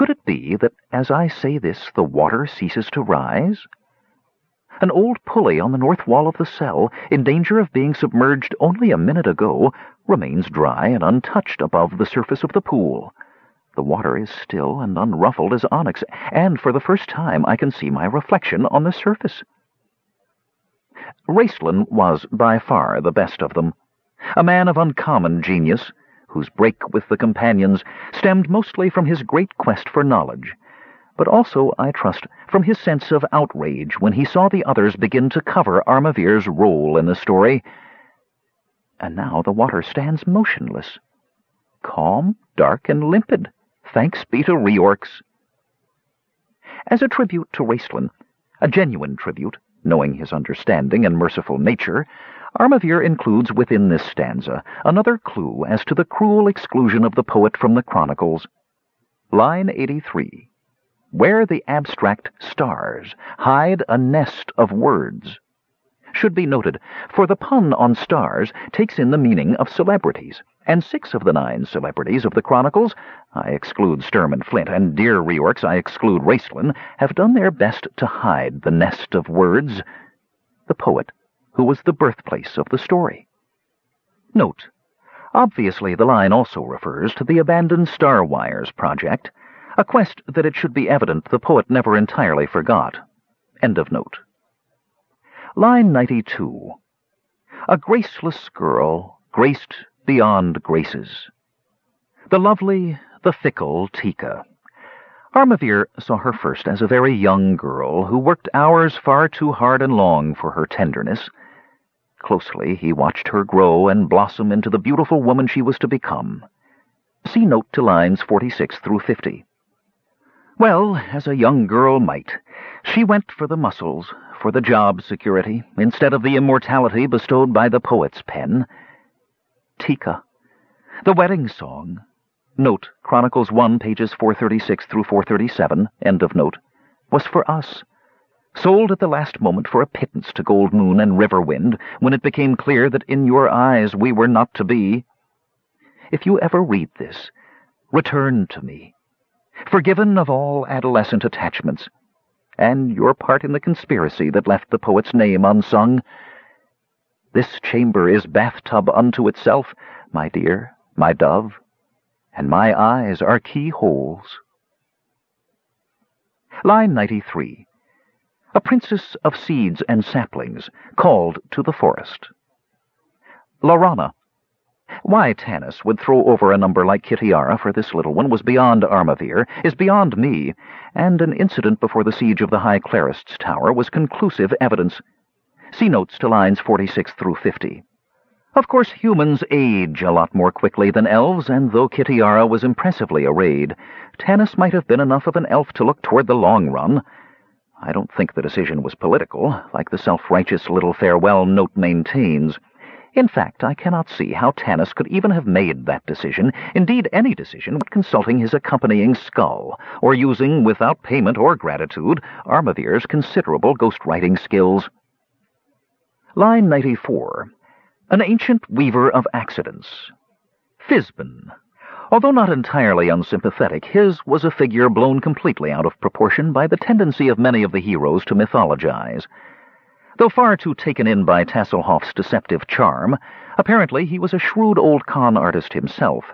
Could it be that as I say this the water ceases to rise? An old pulley on the north wall of the cell, in danger of being submerged only a minute ago, remains dry and untouched above the surface of the pool. The water is still and unruffled as onyx, and for the first time I can see my reflection on the surface. Raistlin was by far the best of them. A man of uncommon genius, whose break with the companions stemmed mostly from his great quest for knowledge, but also, I trust, from his sense of outrage when he saw the others begin to cover Armavir's role in the story. And now the water stands motionless, calm, dark, and limpid, thanks be to Reorx. As a tribute to Raistlin, a genuine tribute, knowing his understanding and merciful nature, Armavir includes within this stanza another clue as to the cruel exclusion of the poet from the chronicles. Line 83 where the abstract stars hide a nest of words. Should be noted, for the pun on stars takes in the meaning of celebrities, and six of the nine celebrities of the Chronicles, I exclude Sturm and Flint, and dear Reorx, I exclude Raistlin, have done their best to hide the nest of words, the poet who was the birthplace of the story. Note, obviously the line also refers to the abandoned Star Wires project, a quest that it should be evident the poet never entirely forgot. End of note. Line 92. A graceless girl, graced beyond graces. The lovely, the fickle Tika. Armavir saw her first as a very young girl who worked hours far too hard and long for her tenderness. Closely he watched her grow and blossom into the beautiful woman she was to become. See note to lines 46 through 50. Well, as a young girl might, she went for the muscles, for the job security, instead of the immortality bestowed by the poet's pen. Tika. The wedding song. Note, Chronicles 1, pages 436 through 437, end of note, was for us. Sold at the last moment for a pittance to Goldmoon and Riverwind, when it became clear that in your eyes we were not to be. If you ever read this, return to me forgiven of all adolescent attachments, and your part in the conspiracy that left the poet's name unsung. This chamber is bathtub unto itself, my dear, my dove, and my eyes are keyholes. Line 93. A princess of seeds and saplings, called to the forest. Laurana, why Tanis would throw over a number like Kitiara for this little one was beyond Armavir, is beyond me, and an incident before the siege of the High Clerist's Tower was conclusive evidence. See notes to lines 46 through 50. Of course, humans age a lot more quickly than elves, and though Kitiara was impressively arrayed, Tanis might have been enough of an elf to look toward the long run. I don't think the decision was political, like the self-righteous little farewell note maintains. In fact, I cannot see how Tanis could even have made that decision, indeed any decision, without consulting his accompanying skull, or using, without payment or gratitude, Armavir's considerable ghostwriting skills. Line 94. An ancient weaver of accidents. Fizban. Although not entirely unsympathetic, his was a figure blown completely out of proportion by the tendency of many of the heroes to mythologize. Though far too taken in by Tasslehoff's deceptive charm, apparently he was a shrewd old con artist himself,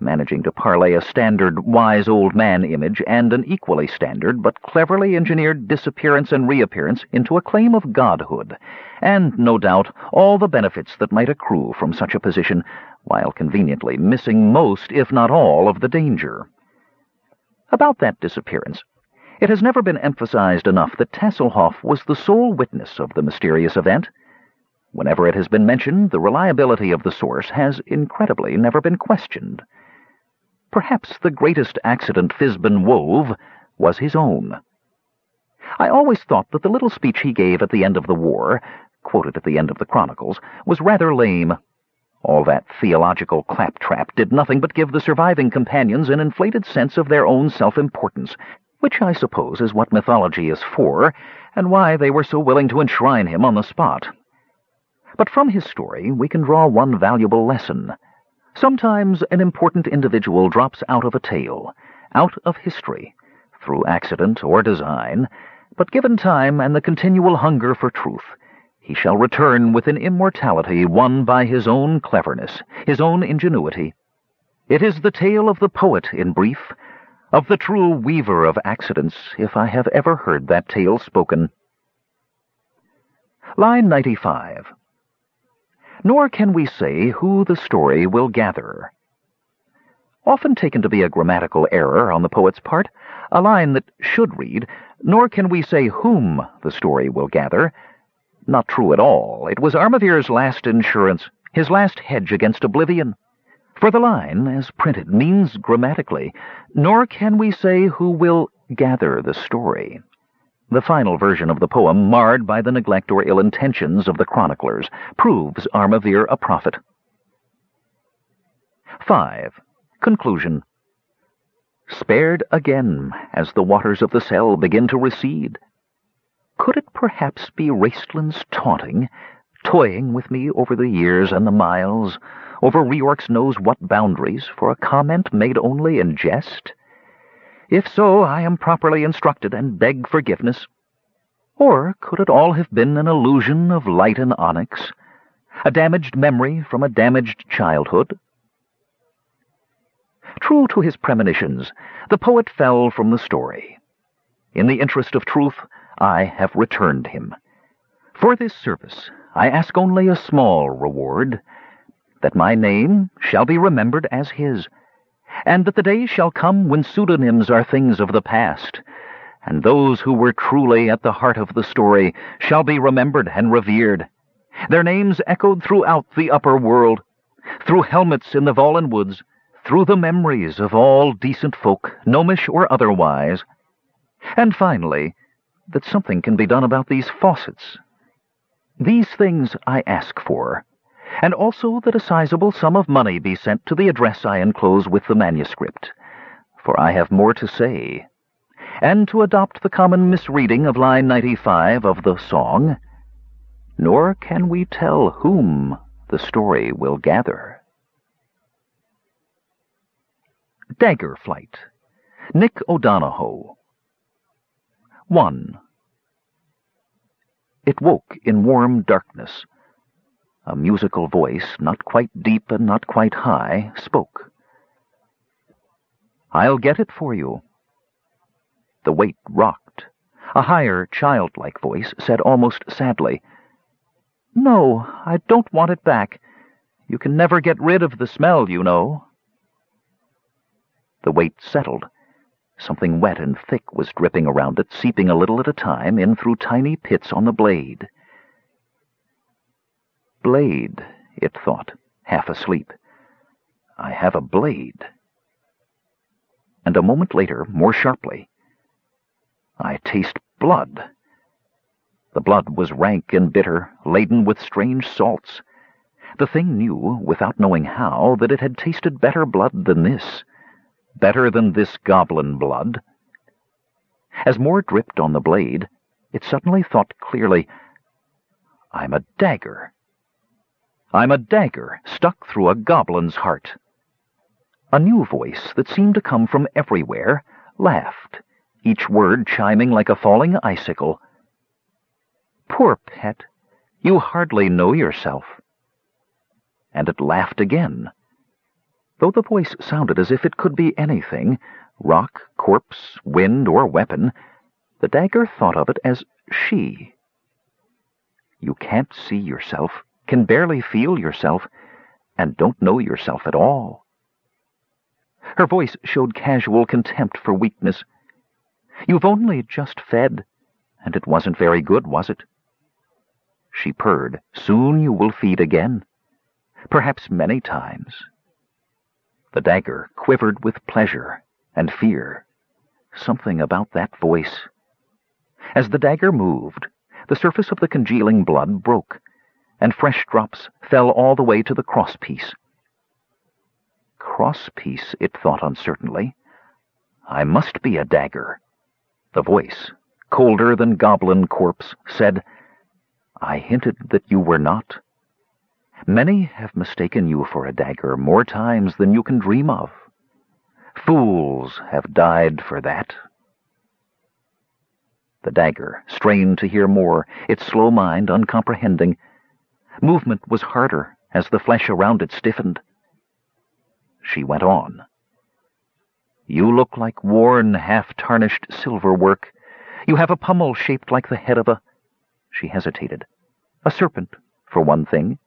managing to parlay a standard wise old man image and an equally standard but cleverly engineered disappearance and reappearance into a claim of godhood, and, no doubt, all the benefits that might accrue from such a position, while conveniently missing most, if not all, of the danger. About that disappearance, it has never been emphasized enough that Tasslehoff was the sole witness of the mysterious event. Whenever it has been mentioned, the reliability of the source has, incredibly, never been questioned. Perhaps the greatest accident Fizban wove was his own. I always thought that the little speech he gave at the end of the war, quoted at the end of the Chronicles, was rather lame. All that theological claptrap did nothing but give the surviving companions an inflated sense of their own self-importance, which I suppose is what mythology is for, and why they were so willing to enshrine him on the spot. But from his story we can draw one valuable lesson. Sometimes an important individual drops out of a tale, out of history, through accident or design, but given time and the continual hunger for truth, he shall return with an immortality won by his own cleverness, his own ingenuity. It is the tale of the poet, in brief, of the true weaver of accidents, if I have ever heard that tale spoken. Line 95. Nor can we say who the story will gather. Often taken to be a grammatical error on the poet's part, a line that should read, Nor can we say whom the story will gather, not true at all. It was Armavir's last insurance, his last hedge against oblivion. For the line, as printed, means grammatically, nor can we say who will gather the story. The final version of the poem, marred by the neglect or ill intentions of the chroniclers, proves Armavir a prophet. 5. Conclusion. Spared again as the waters of the cell begin to recede, could it perhaps be Raistlin's taunting, toying with me over the years and the miles, over Reorx knows what boundaries, for a comment made only in jest? If so, I am properly instructed and beg forgiveness. Or could it all have been an illusion of light and onyx, a damaged memory from a damaged childhood? True to his premonitions, the poet fell from the story. In the interest of truth, I have returned him. For this service I ask only a small reward, that my name shall be remembered as his, and that the day shall come when pseudonyms are things of the past, and those who were truly at the heart of the story shall be remembered and revered, their names echoed throughout the upper world, through helmets in the Vallenwoods, through the memories of all decent folk, gnomish or otherwise, and finally, that something can be done about these faucets. These things I ask for, and also that a sizable sum of money be sent to the address I enclose with the manuscript, for I have more to say, and to adopt the common misreading of line 95 of the song, nor can we tell whom the story will gather. Dagger Flight Nick O'Donohoe 1. It woke in warm darkness. A musical voice, not quite deep and not quite high, spoke. I'll get it for you. The weight rocked. A higher, childlike voice said almost sadly, No, I don't want it back. You can never get rid of the smell, you know. The weight settled. Something wet and thick was dripping around it, seeping a little at a time in through tiny pits on the blade. Blade, it thought, half asleep. I have a blade. And a moment later, more sharply, I taste blood. The blood was rank and bitter, laden with strange salts. The thing knew, without knowing how, that it had tasted better blood than this better than this goblin blood. As more dripped on the blade, it suddenly thought clearly, I'm a dagger. I'm a dagger stuck through a goblin's heart. A new voice that seemed to come from everywhere laughed, each word chiming like a falling icicle. Poor pet, you hardly know yourself. And it laughed again, Though the voice sounded as if it could be anything, rock, corpse, wind, or weapon, the dagger thought of it as she. You can't see yourself, can barely feel yourself, and don't know yourself at all. Her voice showed casual contempt for weakness. You've only just fed, and it wasn't very good, was it? She purred. Soon you will feed again. Perhaps many times. The dagger quivered with pleasure and fear. Something about that voice. As the dagger moved, the surface of the congealing blood broke, and fresh drops fell all the way to the crosspiece. Crosspiece, it thought uncertainly. I must be a dagger. The voice, colder than goblin corpse, said, I hinted that you were not. Many have mistaken you for a dagger more times than you can dream of. Fools have died for that. The dagger strained to hear more, its slow mind uncomprehending. Movement was harder as the flesh around it stiffened. She went on. You look like worn, half-tarnished silver work. You have a pommel shaped like the head of a... She hesitated. A serpent, for one thing.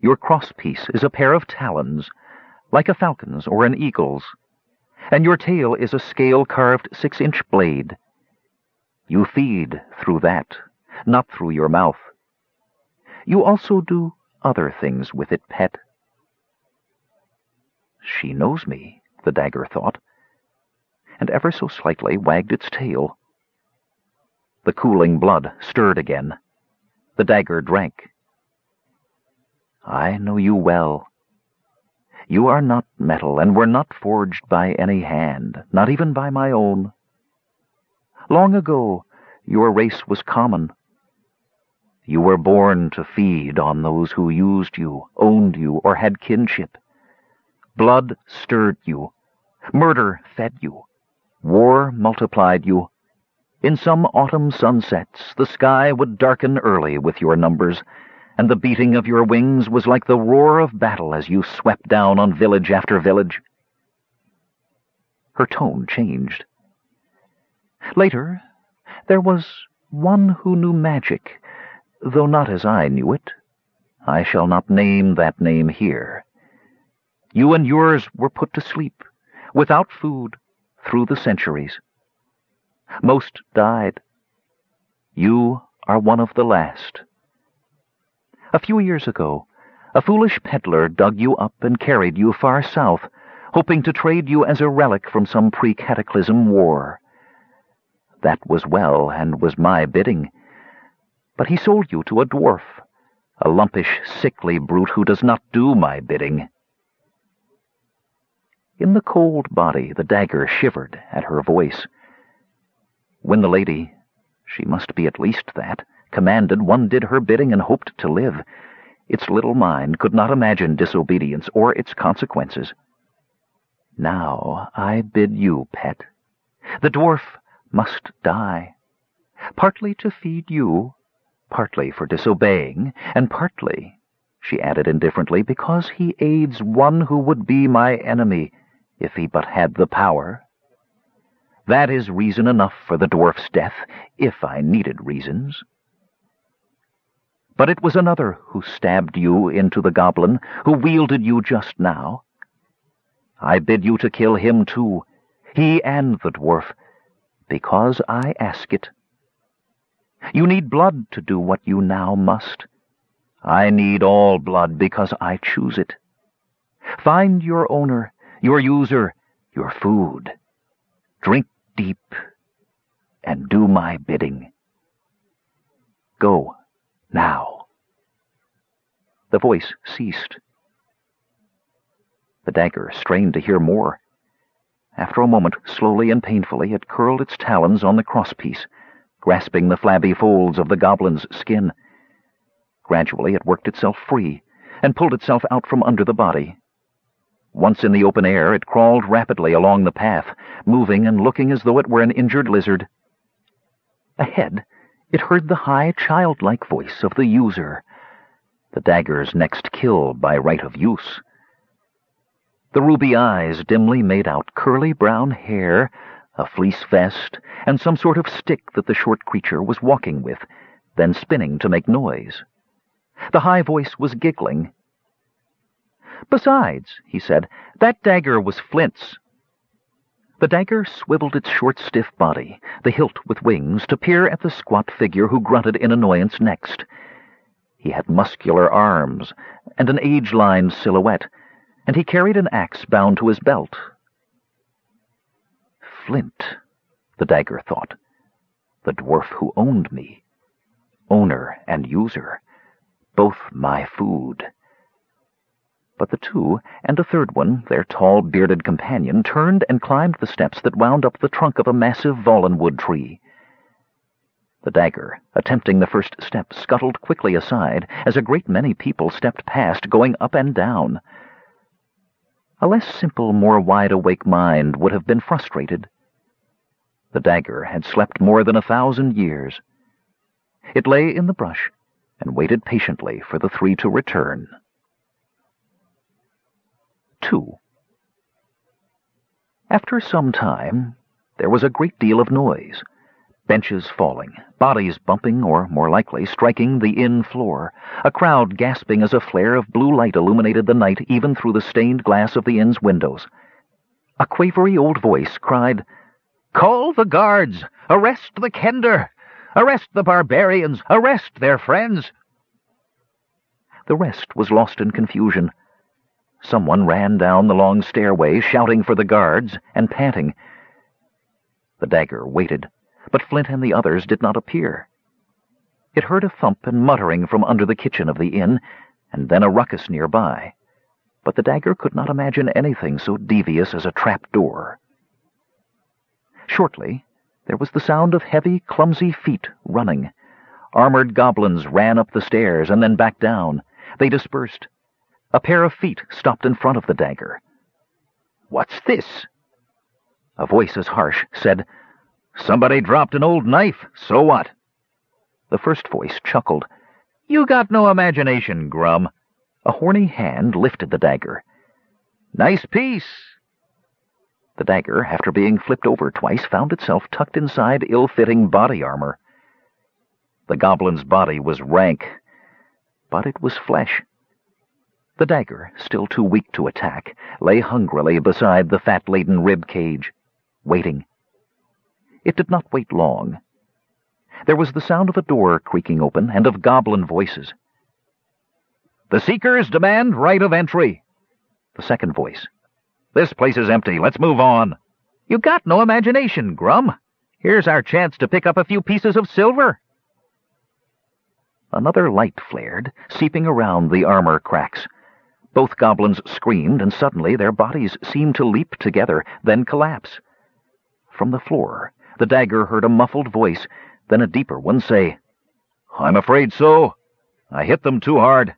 Your crosspiece is a pair of talons, like a falcon's or an eagle's, and your tail is a scale-carved six-inch blade. You feed through that, not through your mouth. You also do other things with it, pet. She knows me, the dagger thought, and ever so slightly wagged its tail. The cooling blood stirred again. The dagger drank. I know you well. You are not metal, and were not forged by any hand, not even by my own. Long ago, your race was common. You were born to feed on those who used you, owned you, or had kinship. Blood stirred you. Murder fed you. War multiplied you. In some autumn sunsets, the sky would darken early with your numbers, and the beating of your wings was like the roar of battle as you swept down on village after village. Her tone changed. Later, there was one who knew magic, though not as I knew it. I shall not name that name here. You and yours were put to sleep, without food, through the centuries. Most died. You are one of the last. A few years ago, a foolish peddler dug you up and carried you far south, hoping to trade you as a relic from some pre-cataclysm war. That was well, and was my bidding. But he sold you to a dwarf, a lumpish, sickly brute who does not do my bidding. In the cold body the dagger shivered at her voice. When the lady, she must be at least that, commanded, one did her bidding and hoped to live. Its little mind could not imagine disobedience or its consequences. Now I bid you, pet. The dwarf must die. Partly to feed you, partly for disobeying, and partly, she added indifferently, because he aids one who would be my enemy if he but had the power. That is reason enough for the dwarf's death, if I needed reasons. But it was another who stabbed you into the goblin, who wielded you just now. I bid you to kill him too, he and the dwarf, because I ask it. You need blood to do what you now must. I need all blood because I choose it. Find your owner, your user, your food. Drink deep and do my bidding. Go, now. The voice ceased. The dagger strained to hear more. After a moment, slowly and painfully, it curled its talons on the crosspiece, grasping the flabby folds of the goblin's skin. Gradually it worked itself free, and pulled itself out from under the body. Once in the open air, it crawled rapidly along the path, moving and looking as though it were an injured lizard. Ahead, it heard the high, childlike voice of the user, the dagger's next kill by right of use. The ruby eyes dimly made out curly brown hair, a fleece vest, and some sort of stick that the short creature was walking with, then spinning to make noise. The high voice was giggling. Besides, he said, that dagger was Flint's. The dagger swiveled its short, stiff body, the hilt with wings, to peer at the squat figure who grunted in annoyance next. He had muscular arms and an age-lined silhouette, and he carried an axe bound to his belt. Flint, the dagger thought. The dwarf who owned me. Owner and user. Both my food. But the two, and a third one, their tall, bearded companion, turned and climbed the steps that wound up the trunk of a massive vallenwood tree. The dagger, attempting the first step, scuttled quickly aside as a great many people stepped past, going up and down. A less simple, more wide-awake mind would have been frustrated. The dagger had slept more than a thousand years. It lay in the brush and waited patiently for the three to return. 2. After some time, there was a great deal of noise. Benches falling, bodies bumping, or more likely, striking the inn floor, a crowd gasping as a flare of blue light illuminated the night even through the stained glass of the inn's windows. A quavery old voice cried, Call the guards! Arrest the kender! Arrest the barbarians! Arrest their friends! The rest was lost in confusion. Someone ran down the long stairway, shouting for the guards, and panting. The dagger waited but Flint and the others did not appear. It heard a thump and muttering from under the kitchen of the inn, and then a ruckus nearby. But the dagger could not imagine anything so devious as a trap door. Shortly, there was the sound of heavy, clumsy feet running. Armored goblins ran up the stairs and then back down. They dispersed. A pair of feet stopped in front of the dagger. What's this? A voice as harsh said, Somebody dropped an old knife, so what? The first voice chuckled. You got no imagination, Grum. A horny hand lifted the dagger. Nice piece. The dagger, after being flipped over twice, found itself tucked inside ill-fitting body armor. The goblin's body was rank, but it was flesh. The dagger, still too weak to attack, lay hungrily beside the fat-laden rib cage, waiting. It did not wait long. There was the sound of a door creaking open and of goblin voices. The Seekers demand right of entry. The second voice. This place is empty. Let's move on. You got no imagination, Grum. Here's our chance to pick up a few pieces of silver. Another light flared, seeping around the armor cracks. Both goblins screamed, and suddenly their bodies seemed to leap together, then collapse. From the floor, the dagger heard a muffled voice, then a deeper one say, I'm afraid so. I hit them too hard.